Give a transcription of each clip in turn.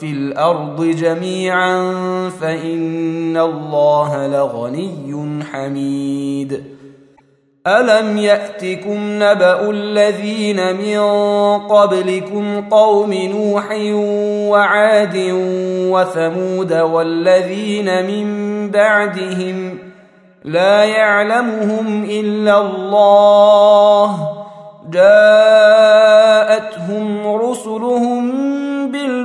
في الأرض جميعا فإن الله لغني حميد. ألم يأتكم نبأ الذين من قبلكم قوم نوح وعاد وثمود والذين من بعدهم لا يعلمهم إلا الله جاءتهم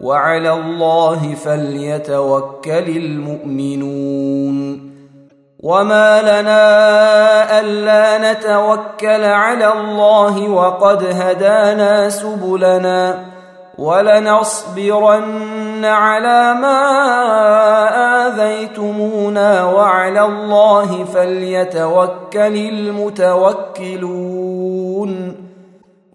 وعلى الله فليتوكل المؤمنون. وما لنا ألا نتوكل على الله وقد هدانا سبلنا ولنصبرن على ما آذيتمونا وعلى الله فليتوكل المتوكلون.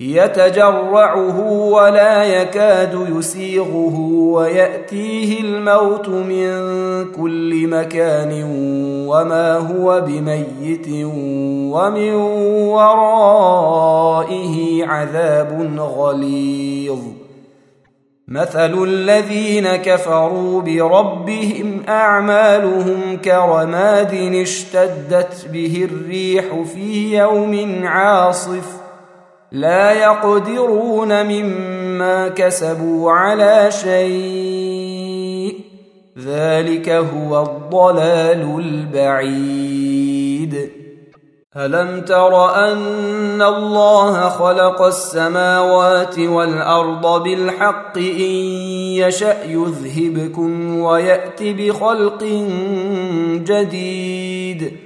يتجرعه ولا يكاد يسيغه ويأتيه الموت من كل مكان وما هو بميت ومن ورائه عذاب غليظ. مثل الذين كفروا بربهم أعمالهم كرماد اشتدت به الريح في يوم عاصف لا يقدرون مما كسبوا على شيء. ذلك هو الضلال البعيد. ألم تر أن الله خلق السماوات والأرض بالحق إن يشأ يذهبكم ويات بخلق جديد.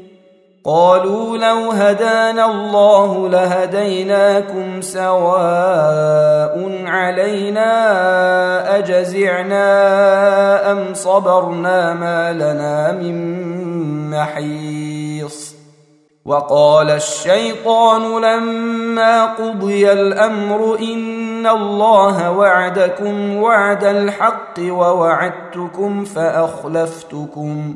قالوا لو هدانا الله لهديناكم سواء علينا أجزعنا أم صبرنا ما لنا من محيص. وقال الشيطان لما قضي الأمر إن الله وعدكم وعد الحق ووعدتكم فأخلفتكم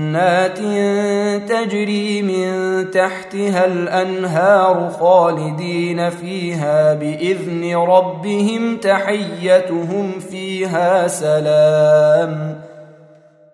تجري من تحتها الأنهار خالدين فيها بإذن ربهم تحيتهم فيها سلام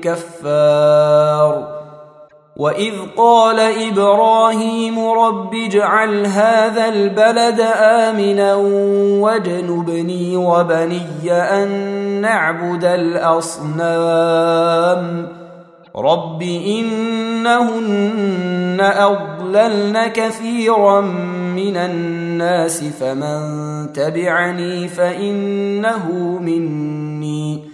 كفار. وإذ قال إبراهيم رب اجعل هذا البلد آمنا واجنبني وبني أن نعبد الأصنام. رب إنهن أضللن كثيرا من الناس فمن تبعني فإنه مني.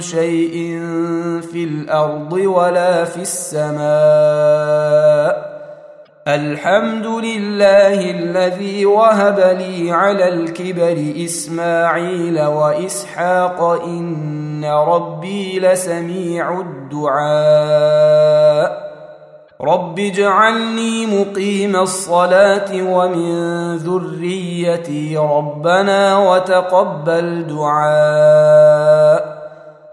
شيء في الأرض ولا في السماء. الحمد لله الذي وهب لي على الكبر إسماعيل وإسحاق إن ربي لسميع الدعاء. رب اجعلني مقيم الصلاة ومن ذريتي ربنا وتقبل دعاء.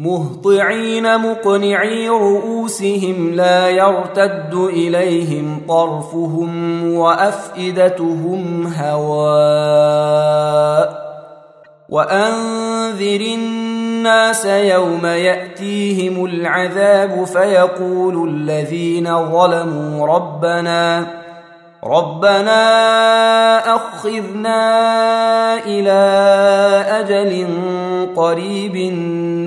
مهطعين مقنعي رؤوسهم لا يرتد إليهم طرفهم وأفئدتهم هواء وأنذر الناس يوم يأتيهم العذاب فيقول الذين ظلموا ربنا ربنا أخذنا إلى أجل قريب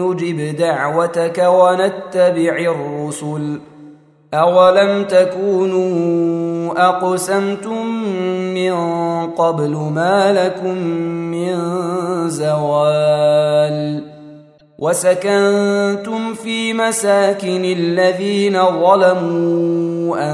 نجب دعوتك ونتبع الرسل. أولم تكونوا أقسمتم من قبل ما لكم من زوال؟ وسكنتم في مساكن الذين ظلموا